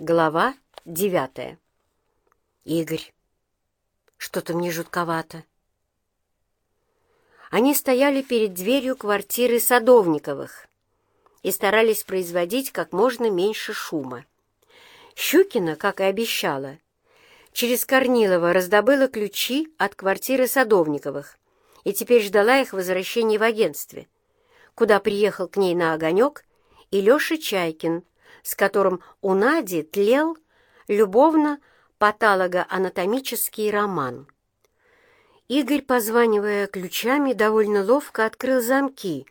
Глава девятая. Игорь, что-то мне жутковато. Они стояли перед дверью квартиры Садовниковых и старались производить как можно меньше шума. Щукина, как и обещала, через Корнилова раздобыла ключи от квартиры Садовниковых и теперь ждала их возвращения в агентстве, куда приехал к ней на огонек и Леша Чайкин, с которым у Нади тлел любовно-патологоанатомический роман. Игорь, позванивая ключами, довольно ловко открыл замки,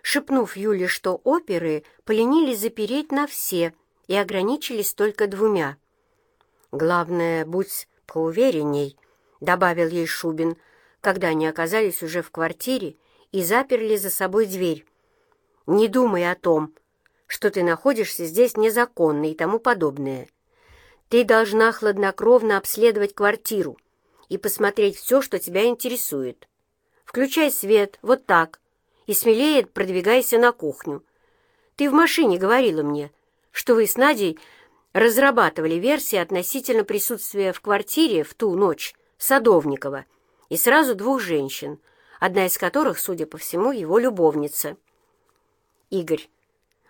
шепнув Юле, что оперы поленились запереть на все и ограничились только двумя. «Главное, будь поуверенней», — добавил ей Шубин, когда они оказались уже в квартире и заперли за собой дверь. «Не думай о том, что ты находишься здесь незаконно и тому подобное. Ты должна хладнокровно обследовать квартиру и посмотреть все, что тебя интересует. Включай свет, вот так, и смелее продвигайся на кухню. Ты в машине говорила мне, что вы с Надей разрабатывали версии относительно присутствия в квартире в ту ночь Садовникова и сразу двух женщин, одна из которых, судя по всему, его любовница. Игорь,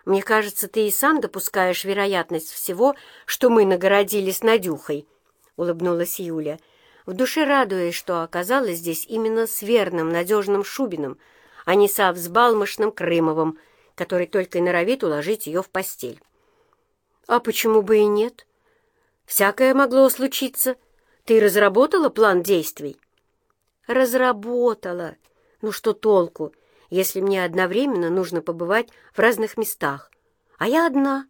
мне кажется, ты и сам допускаешь вероятность всего, что мы нагородили с Надюхой», — улыбнулась Юля, в душе радуясь, что оказалась здесь именно с верным, надежным Шубиным, а не со взбалмошным Крымовым, который только и норовит уложить ее в постель. «А почему бы и нет? Всякое могло случиться. Ты разработала план действий?» «Разработала. Ну что толку?» Если мне одновременно нужно побывать в разных местах, а я одна.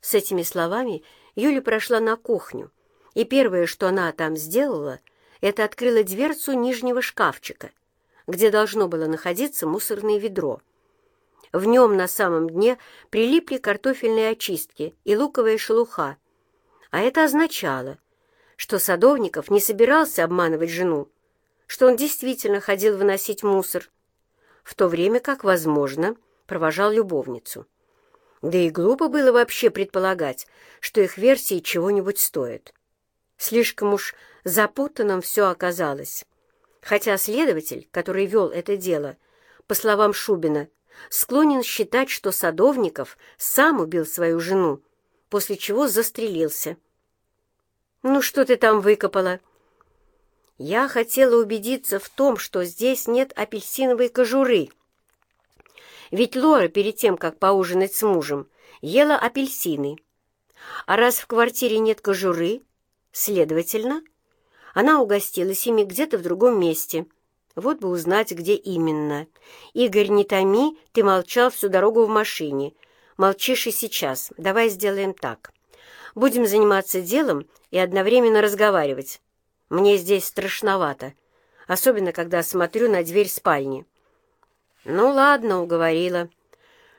С этими словами Юля прошла на кухню, и первое, что она там сделала, это открыла дверцу нижнего шкафчика, где должно было находиться мусорное ведро. В нем на самом дне прилипли картофельные очистки и луковая шелуха, а это означало, что Садовников не собирался обманывать жену, что он действительно ходил выносить мусор, в то время как, возможно, провожал любовницу. Да и глупо было вообще предполагать, что их версии чего-нибудь стоят. Слишком уж запутанным все оказалось. Хотя следователь, который вел это дело, по словам Шубина, склонен считать, что Садовников сам убил свою жену, после чего застрелился. «Ну что ты там выкопала?» Я хотела убедиться в том, что здесь нет апельсиновой кожуры. Ведь Лора перед тем, как поужинать с мужем, ела апельсины. А раз в квартире нет кожуры, следовательно, она угостилась ими где-то в другом месте. Вот бы узнать, где именно. Игорь, не томи, ты молчал всю дорогу в машине. Молчишь и сейчас. Давай сделаем так. Будем заниматься делом и одновременно разговаривать. Мне здесь страшновато, особенно когда смотрю на дверь спальни. Ну ладно, уговорила.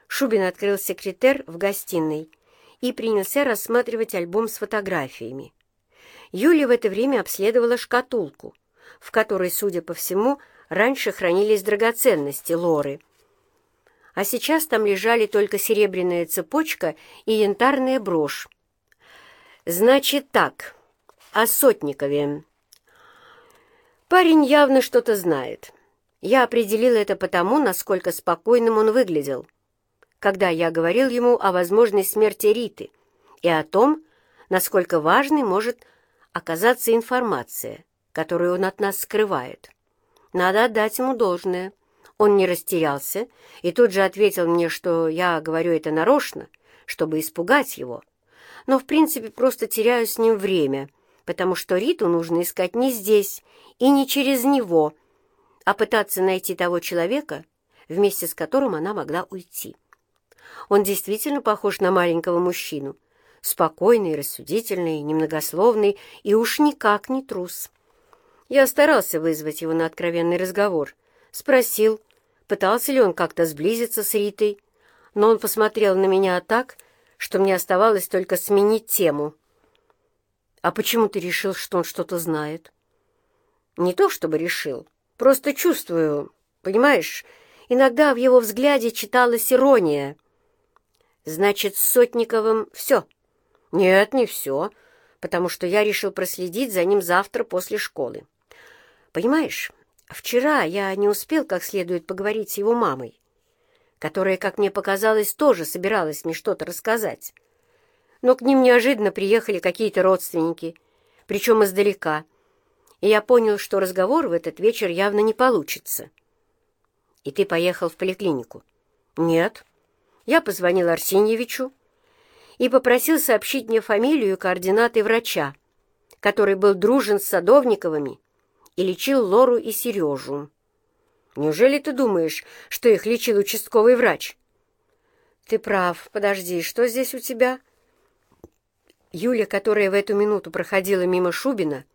Шубин открыл секретер в гостиной и принялся рассматривать альбом с фотографиями. Юля в это время обследовала шкатулку, в которой, судя по всему, раньше хранились драгоценности Лоры. А сейчас там лежали только серебряная цепочка и янтарная брошь. «Значит так, о Сотникове. Парень явно что-то знает. Я определила это потому, насколько спокойным он выглядел, когда я говорил ему о возможной смерти Риты и о том, насколько важной может оказаться информация, которую он от нас скрывает. Надо отдать ему должное. Он не растерялся и тут же ответил мне, что я говорю это нарочно, чтобы испугать его, но в принципе просто теряю с ним время — потому что Риту нужно искать не здесь и не через него, а пытаться найти того человека, вместе с которым она могла уйти. Он действительно похож на маленького мужчину, спокойный, рассудительный, немногословный и уж никак не трус. Я старался вызвать его на откровенный разговор, спросил, пытался ли он как-то сблизиться с Ритой, но он посмотрел на меня так, что мне оставалось только сменить тему — «А почему ты решил, что он что-то знает?» «Не то чтобы решил, просто чувствую, понимаешь, иногда в его взгляде читалась ирония». «Значит, с Сотниковым все. Нет, не все, потому что я решил проследить за ним завтра после школы. Понимаешь, вчера я не успел как следует поговорить с его мамой, которая, как мне показалось, тоже собиралась мне что-то рассказать. Но к ним неожиданно приехали какие-то родственники, причем издалека, и я понял, что разговор в этот вечер явно не получится. И ты поехал в поликлинику? Нет. Я позвонил Арсеньевичу и попросил сообщить мне фамилию и координаты врача, который был дружен с Садовниковыми и лечил Лору и Сережу. Неужели ты думаешь, что их лечил участковый врач? Ты прав. Подожди, что здесь у тебя? Юля, которая в эту минуту проходила мимо Шубина,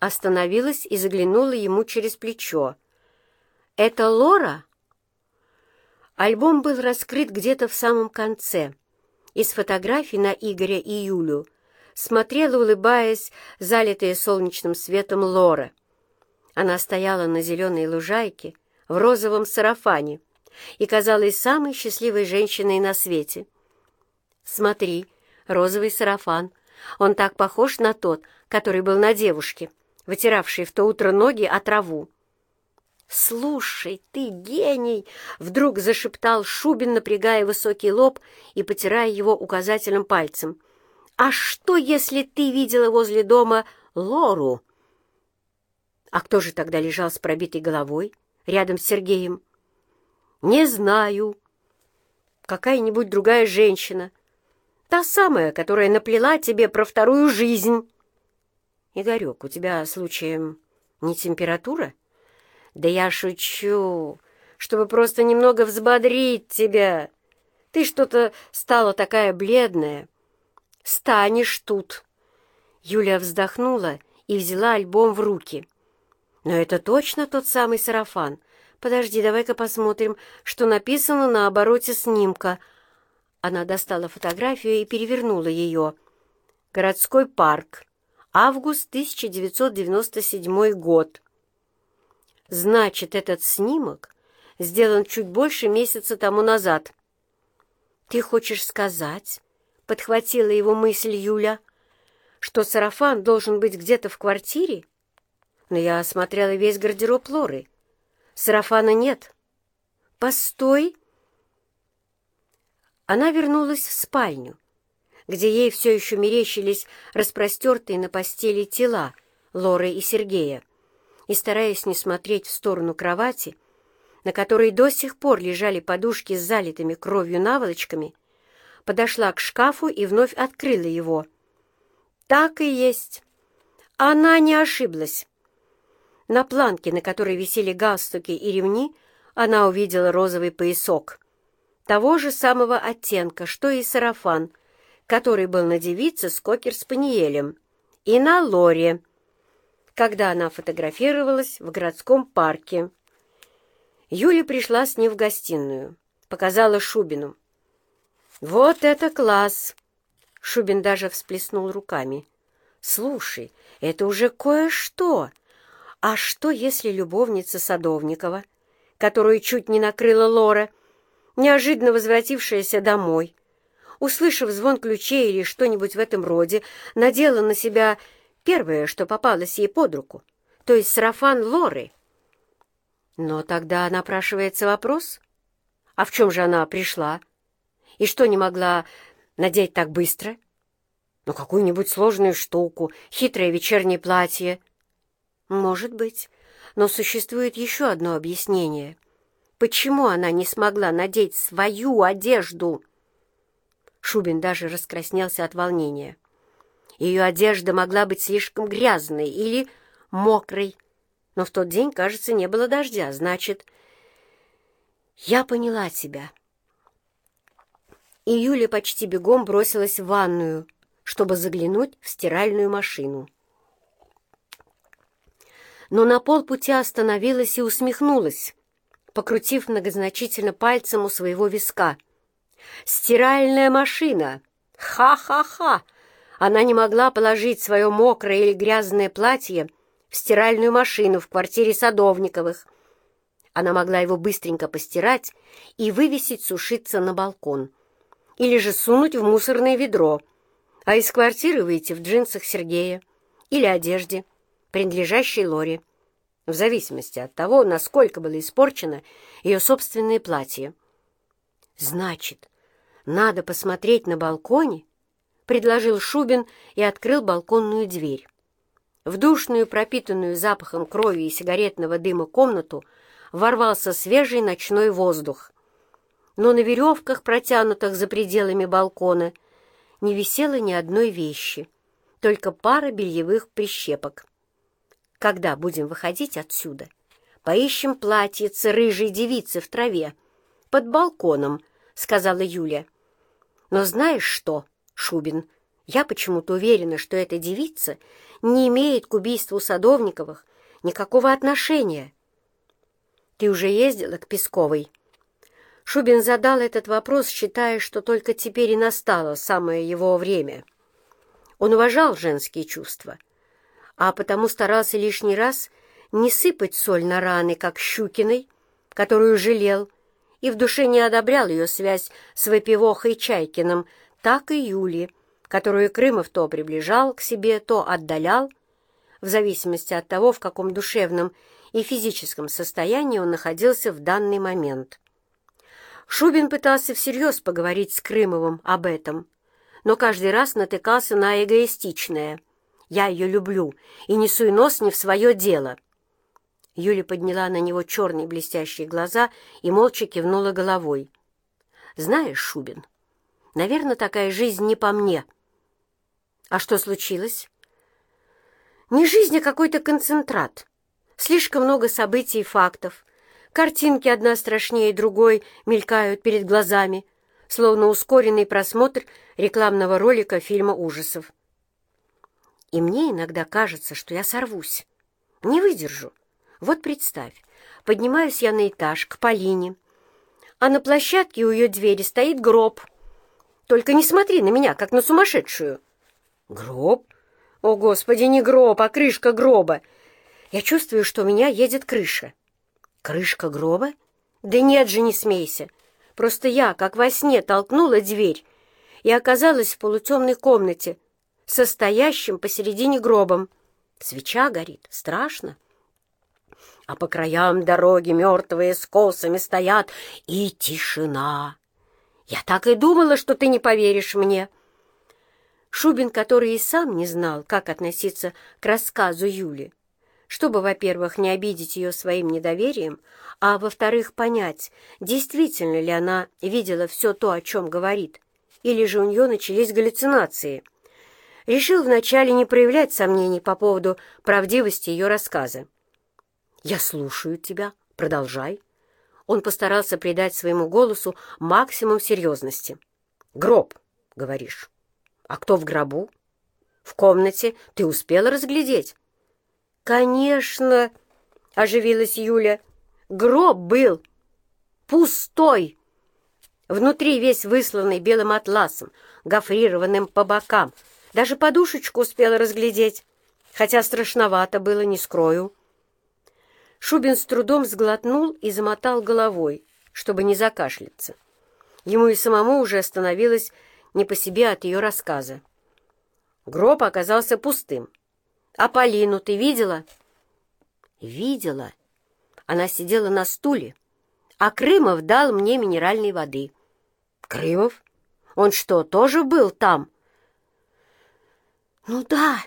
остановилась и заглянула ему через плечо. «Это Лора?» Альбом был раскрыт где-то в самом конце. Из фотографий на Игоря и Юлю смотрела, улыбаясь, залитая солнечным светом Лора. Она стояла на зеленой лужайке в розовом сарафане и казалась самой счастливой женщиной на свете. «Смотри, розовый сарафан. Он так похож на тот, который был на девушке, вытиравшей в то утро ноги о траву. «Слушай, ты гений!» — вдруг зашептал Шубин, напрягая высокий лоб и потирая его указательным пальцем. «А что, если ты видела возле дома Лору?» «А кто же тогда лежал с пробитой головой рядом с Сергеем?» «Не знаю. Какая-нибудь другая женщина. Та самая, которая наплела тебе про вторую жизнь». «Игорек, у тебя, случаем, не температура?» «Да я шучу, чтобы просто немного взбодрить тебя. Ты что-то стала такая бледная. Станешь тут». Юля вздохнула и взяла альбом в руки. «Но это точно тот самый сарафан. Подожди, давай-ка посмотрим, что написано на обороте снимка». Она достала фотографию и перевернула ее. «Городской парк. Август 1997 год». Значит, этот снимок сделан чуть больше месяца тому назад. «Ты хочешь сказать?» — подхватила его мысль Юля, «что сарафан должен быть где-то в квартире? Но я осмотрела весь гардероб Лоры. Сарафана нет. Постой!» Она вернулась в спальню, где ей все еще мерещились распростертые на постели тела Лоры и Сергея и, стараясь не смотреть в сторону кровати, на которой до сих пор лежали подушки с залитыми кровью наволочками, подошла к шкафу и вновь открыла его. Так и есть. Она не ошиблась. На планке, на которой висели галстуки и ремни, она увидела розовый поясок. Того же самого оттенка, что и сарафан, который был на девице с кокер-спаниелем, и на Лоре — когда она фотографировалась в городском парке. Юля пришла с ним в гостиную, показала Шубину. «Вот это класс!» Шубин даже всплеснул руками. «Слушай, это уже кое-что. А что, если любовница Садовникова, которую чуть не накрыла Лора, неожиданно возвратившаяся домой, услышав звон ключей или что-нибудь в этом роде, надела на себя Первое, что попалось ей под руку, то есть сарафан Лоры. Но тогда напрашивается вопрос, а в чем же она пришла? И что не могла надеть так быстро? Ну, какую-нибудь сложную штуку, хитрое вечернее платье. Может быть, но существует еще одно объяснение. Почему она не смогла надеть свою одежду? Шубин даже раскраснелся от волнения. Ее одежда могла быть слишком грязной или мокрой. Но в тот день, кажется, не было дождя. Значит, я поняла тебя. И Юля почти бегом бросилась в ванную, чтобы заглянуть в стиральную машину. Но на полпути остановилась и усмехнулась, покрутив многозначительно пальцем у своего виска. «Стиральная машина! Ха-ха-ха!» Она не могла положить свое мокрое или грязное платье в стиральную машину в квартире Садовниковых. Она могла его быстренько постирать и вывесить сушиться на балкон. Или же сунуть в мусорное ведро. а из квартиры выйти в джинсах Сергея или одежде, принадлежащей Лоре, в зависимости от того, насколько было испорчено ее собственное платье. «Значит, надо посмотреть на балконе?» — предложил Шубин и открыл балконную дверь. В душную, пропитанную запахом крови и сигаретного дыма комнату ворвался свежий ночной воздух. Но на веревках, протянутых за пределами балкона, не висело ни одной вещи, только пара бельевых прищепок. Когда будем выходить отсюда, поищем платьице рыжей девицы в траве, под балконом, — сказала Юля. Но знаешь что, Шубин, я почему-то уверена, что эта девица не имеет к убийству Садовниковых никакого отношения. Ты уже ездила к Песковой? Шубин задал этот вопрос, считая, что только теперь и настало самое его время. Он уважал женские чувства, а потому старался лишний раз не сыпать соль на раны, как Щукиной, которую жалел, и в душе не одобрял ее связь с Выпивохой Чайкиным, так и Юли, которую Крымов то приближал к себе, то отдалял, в зависимости от того, в каком душевном и физическом состоянии он находился в данный момент. Шубин пытался всерьез поговорить с Крымовым об этом, но каждый раз натыкался на эгоистичное. «Я ее люблю и не суй нос не в свое дело». Юля подняла на него черные блестящие глаза и молча кивнула головой. «Знаешь, Шубин, наверное, такая жизнь не по мне». «А что случилось?» «Не жизнь, а какой-то концентрат. Слишком много событий и фактов. Картинки одна страшнее другой мелькают перед глазами, словно ускоренный просмотр рекламного ролика фильма ужасов. И мне иногда кажется, что я сорвусь. Не выдержу. Вот представь, поднимаюсь я на этаж к Полине, а на площадке у ее двери стоит гроб. Только не смотри на меня, как на сумасшедшую. Гроб? О, Господи, не гроб, а крышка гроба. Я чувствую, что у меня едет крыша. Крышка гроба? Да нет же, не смейся. Просто я, как во сне, толкнула дверь и оказалась в полутемной комнате, состоящим посередине гробом. Свеча горит. Страшно а по краям дороги мертвые с косами стоят, и тишина. Я так и думала, что ты не поверишь мне. Шубин, который и сам не знал, как относиться к рассказу Юли, чтобы, во-первых, не обидеть ее своим недоверием, а, во-вторых, понять, действительно ли она видела все то, о чем говорит, или же у нее начались галлюцинации, решил вначале не проявлять сомнений по поводу правдивости ее рассказа. «Я слушаю тебя. Продолжай». Он постарался придать своему голосу максимум серьезности. «Гроб, говоришь. А кто в гробу? В комнате ты успела разглядеть?» «Конечно!» — оживилась Юля. «Гроб был пустой!» Внутри весь высланный белым атласом, гофрированным по бокам. Даже подушечку успела разглядеть, хотя страшновато было, не скрою. Шубин с трудом сглотнул и замотал головой, чтобы не закашляться. Ему и самому уже становилось не по себе от ее рассказа. Гроб оказался пустым. «А Полину ты видела?» «Видела. Она сидела на стуле, а Крымов дал мне минеральной воды». «Крымов? Он что, тоже был там?» «Ну да».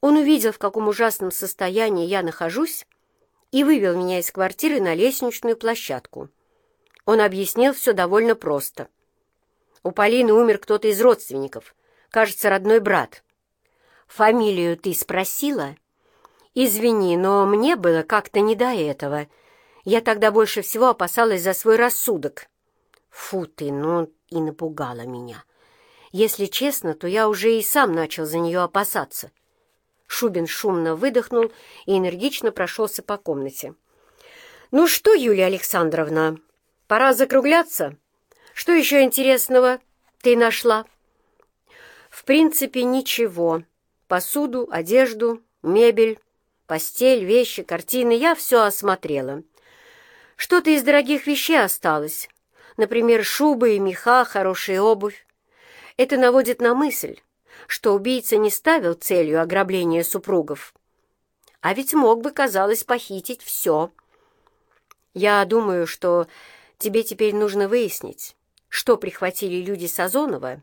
Он увидел, в каком ужасном состоянии я нахожусь, и вывел меня из квартиры на лестничную площадку. Он объяснил все довольно просто. У Полины умер кто-то из родственников, кажется, родной брат. «Фамилию ты спросила?» «Извини, но мне было как-то не до этого. Я тогда больше всего опасалась за свой рассудок». «Фу ты, ну и напугала меня. Если честно, то я уже и сам начал за нее опасаться. Шубин шумно выдохнул и энергично прошелся по комнате. «Ну что, Юлия Александровна, пора закругляться? Что еще интересного ты нашла?» «В принципе, ничего. Посуду, одежду, мебель, постель, вещи, картины. Я все осмотрела. Что-то из дорогих вещей осталось. Например, шубы и меха, хорошая обувь. Это наводит на мысль, что убийца не ставил целью ограбления супругов. А ведь мог бы, казалось, похитить все. Я думаю, что тебе теперь нужно выяснить, что прихватили люди Сазонова,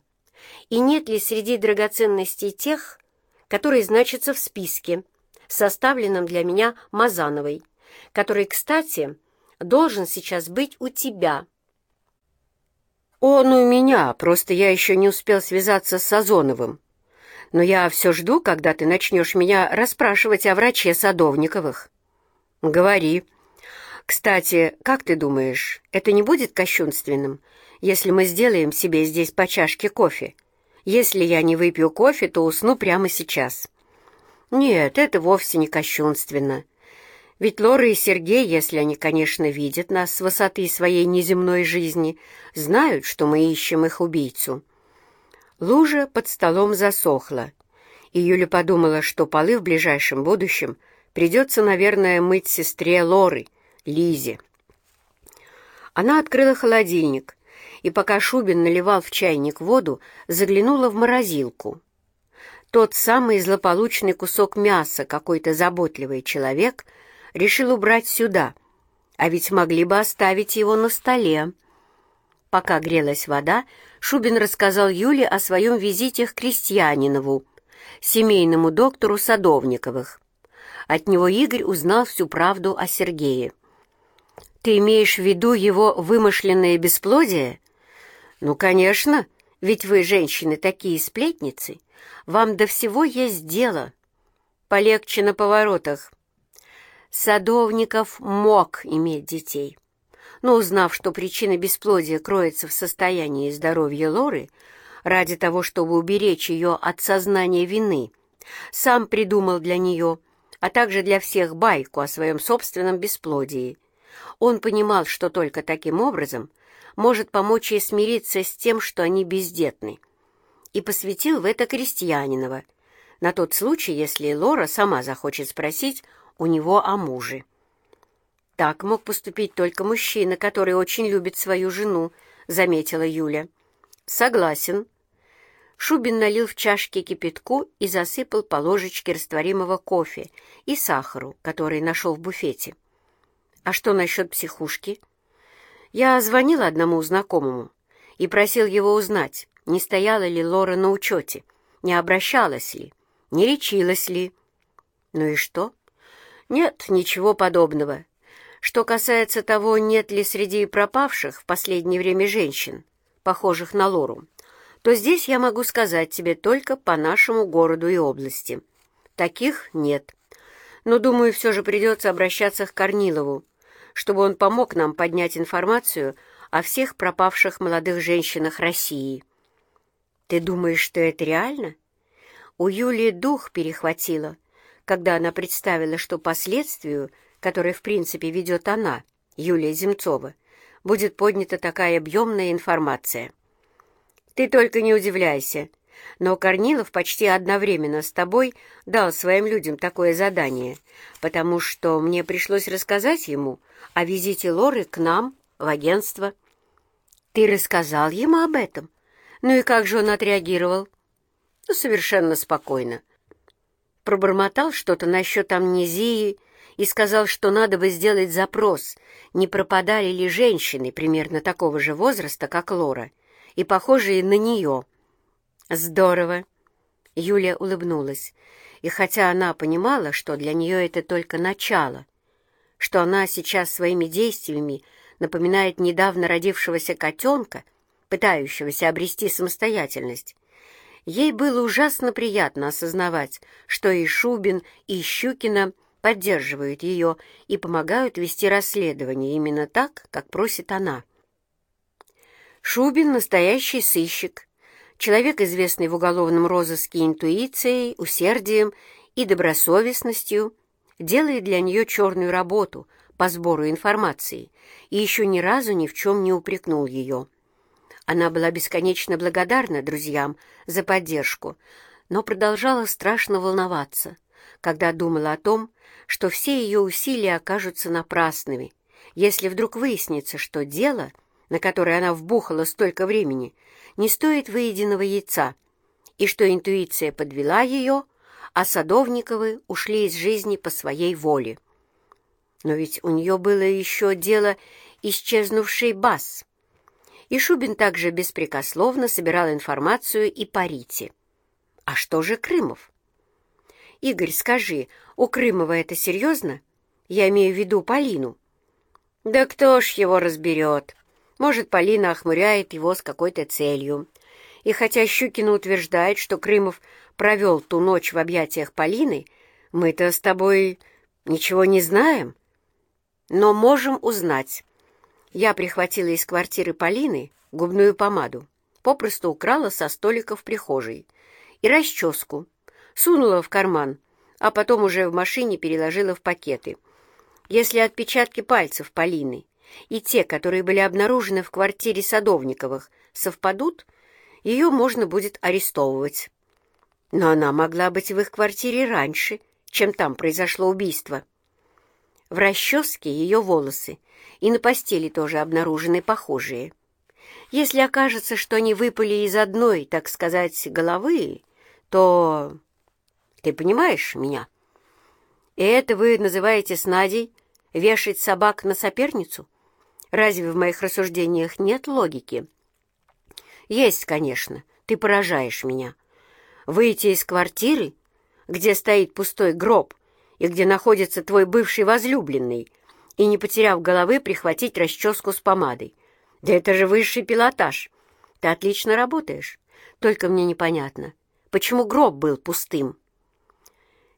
и нет ли среди драгоценностей тех, которые значатся в списке, составленном для меня Мазановой, который, кстати, должен сейчас быть у тебя. Он у меня, просто я еще не успел связаться с Сазоновым. Но я все жду, когда ты начнешь меня расспрашивать о враче Садовниковых. Говори. Кстати, как ты думаешь, это не будет кощунственным, если мы сделаем себе здесь по чашке кофе? Если я не выпью кофе, то усну прямо сейчас. Нет, это вовсе не кощунственно. Ведь Лора и Сергей, если они, конечно, видят нас с высоты своей неземной жизни, знают, что мы ищем их убийцу. Лужа под столом засохла, и Юля подумала, что полы в ближайшем будущем придется, наверное, мыть сестре Лоры, Лизе. Она открыла холодильник, и пока Шубин наливал в чайник воду, заглянула в морозилку. Тот самый злополучный кусок мяса какой-то заботливый человек — решил убрать сюда, а ведь могли бы оставить его на столе. Пока грелась вода, Шубин рассказал Юле о своем визите к Крестьянинову, семейному доктору Садовниковых. От него Игорь узнал всю правду о Сергее. «Ты имеешь в виду его вымышленное бесплодие?» «Ну, конечно, ведь вы, женщины, такие сплетницы. Вам до всего есть дело. Полегче на поворотах. Садовников мог иметь детей. Но узнав, что причина бесплодия кроется в состоянии здоровья Лоры, ради того, чтобы уберечь ее от сознания вины, сам придумал для нее, а также для всех байку о своем собственном бесплодии. Он понимал, что только таким образом может помочь ей смириться с тем, что они бездетны, и посвятил в это крестьянинова, на тот случай, если Лора сама захочет спросить у него о муже. Так мог поступить только мужчина, который очень любит свою жену, заметила Юля. Согласен. Шубин налил в чашки кипятку и засыпал по ложечке растворимого кофе и сахару, который нашел в буфете. А что насчет психушки? Я звонил одному знакомому и просил его узнать, не стояла ли Лора на учете, не обращалась ли, не лечилась ли. Ну и что? Нет, ничего подобного. Что касается того, нет ли среди пропавших в последнее время женщин, похожих на Лору, то здесь я могу сказать тебе только по нашему городу и области. Таких нет. Но, думаю, все же придется обращаться к Корнилову, чтобы он помог нам поднять информацию о всех пропавших молодых женщинах России. Ты думаешь, что это реально? У Юлии дух перехватило — когда она представила, что последствию, которое в принципе ведет она, Юлия Земцова, будет поднята такая объемная информация. Ты только не удивляйся, но Корнилов почти одновременно с тобой дал своим людям такое задание, потому что мне пришлось рассказать ему о визите Лоры к нам в агентство. Ты рассказал ему об этом? Ну и как же он отреагировал? Совершенно спокойно пробормотал что-то насчет амнезии и сказал, что надо бы сделать запрос, не пропадали ли женщины примерно такого же возраста, как Лора, и похожие на нее. «Здорово!» Юлия улыбнулась, и хотя она понимала, что для нее это только начало, что она сейчас своими действиями напоминает недавно родившегося котенка, пытающегося обрести самостоятельность, Ей было ужасно приятно осознавать, что и Шубин, и Щукина поддерживают ее и помогают вести расследование именно так, как просит она. Шубин — настоящий сыщик, человек, известный в уголовном розыске интуицией, усердием и добросовестностью, делает для нее черную работу по сбору информации и еще ни разу ни в чем не упрекнул ее. Она была бесконечно благодарна друзьям за поддержку, но продолжала страшно волноваться, когда думала о том, что все ее усилия окажутся напрасными, если вдруг выяснится, что дело, на которое она вбухала столько времени, не стоит выеденного яйца, и что интуиция подвела ее, а Садовниковы ушли из жизни по своей воле. Но ведь у нее было еще дело исчезнувшей Бас. И Шубин также беспрекословно собирал информацию и по Рите. А что же Крымов? Игорь, скажи, у Крымова это серьезно? Я имею в виду Полину. Да кто ж его разберет? Может, Полина охмуряет его с какой-то целью. И хотя Щукина утверждает, что Крымов провел ту ночь в объятиях Полины, мы-то с тобой ничего не знаем. Но можем узнать. Я прихватила из квартиры Полины губную помаду, попросту украла со столика в прихожей и расческу, сунула в карман, а потом уже в машине переложила в пакеты. Если отпечатки пальцев Полины и те, которые были обнаружены в квартире Садовниковых, совпадут, ее можно будет арестовывать. Но она могла быть в их квартире раньше, чем там произошло убийство. В расческе ее волосы и на постели тоже обнаружены похожие. Если окажется, что они выпали из одной, так сказать, головы, то... Ты понимаешь меня? И это вы называете с Надей вешать собак на соперницу? Разве в моих рассуждениях нет логики? Есть, конечно. Ты поражаешь меня. Выйти из квартиры, где стоит пустой гроб, и где находится твой бывший возлюбленный, и, не потеряв головы, прихватить расческу с помадой. Да это же высший пилотаж. Ты отлично работаешь. Только мне непонятно, почему гроб был пустым?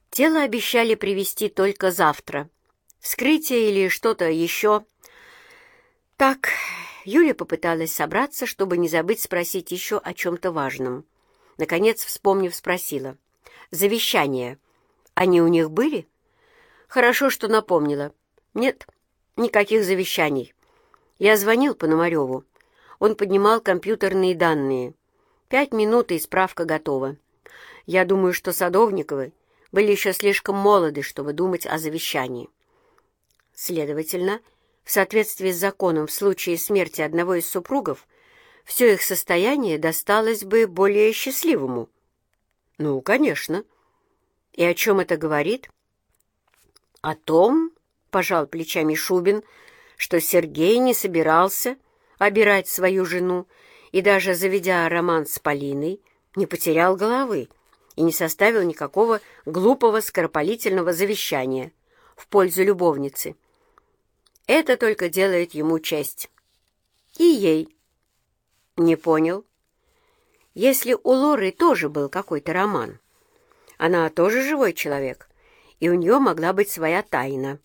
Тело обещали привезти только завтра. Вскрытие или что-то еще. Так, Юля попыталась собраться, чтобы не забыть спросить еще о чем-то важном. Наконец, вспомнив, спросила. «Завещание. Они у них были?» Хорошо, что напомнила. Нет, никаких завещаний. Я звонил Пономареву. Он поднимал компьютерные данные. Пять минут, и справка готова. Я думаю, что Садовниковы были еще слишком молоды, чтобы думать о завещании. Следовательно, в соответствии с законом в случае смерти одного из супругов, все их состояние досталось бы более счастливому. Ну, конечно. И о чем это говорит? О том, — пожал плечами Шубин, — что Сергей не собирался обирать свою жену и даже заведя роман с Полиной, не потерял головы и не составил никакого глупого скоропалительного завещания в пользу любовницы. Это только делает ему честь. И ей. Не понял. Если у Лоры тоже был какой-то роман, она тоже живой человек, и у нее могла быть своя тайна.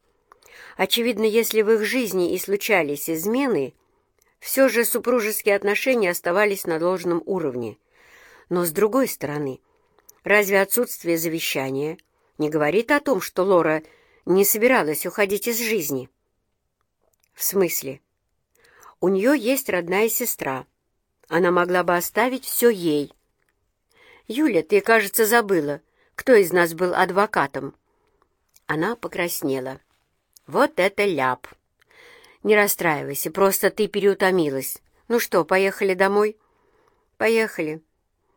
Очевидно, если в их жизни и случались измены, все же супружеские отношения оставались на должном уровне. Но с другой стороны, разве отсутствие завещания не говорит о том, что Лора не собиралась уходить из жизни? В смысле? У нее есть родная сестра. Она могла бы оставить все ей. Юля, ты, кажется, забыла, кто из нас был адвокатом. Она покраснела. «Вот это ляп!» «Не расстраивайся, просто ты переутомилась. Ну что, поехали домой?» «Поехали.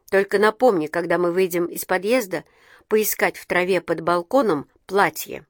Только напомни, когда мы выйдем из подъезда, поискать в траве под балконом платье».